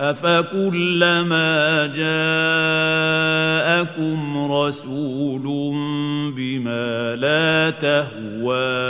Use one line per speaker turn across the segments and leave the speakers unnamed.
أفكلما جاءكم رسول بما لا تهوى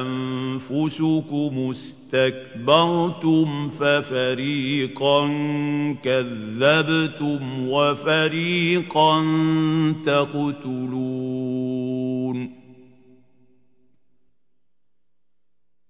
أنفسكم استكبرتم ففريقا كذبتم وفريقا تقتلون